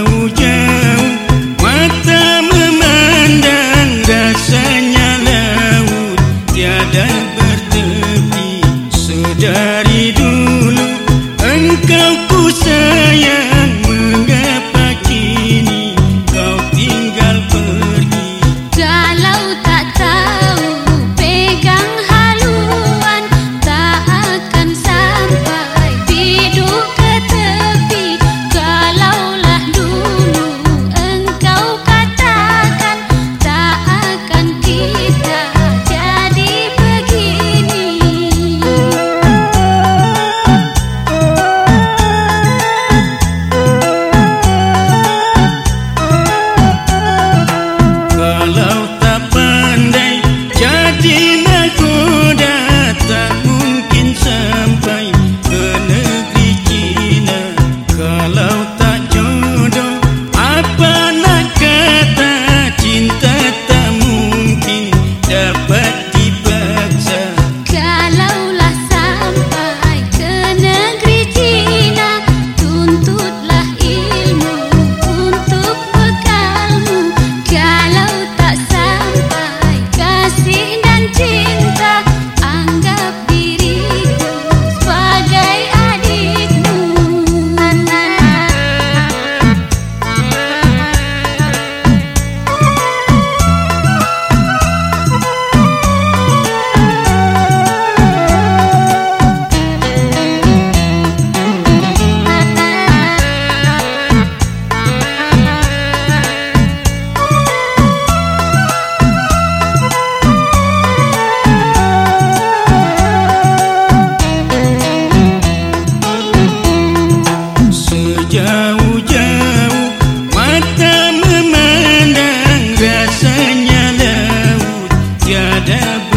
huye. Damn.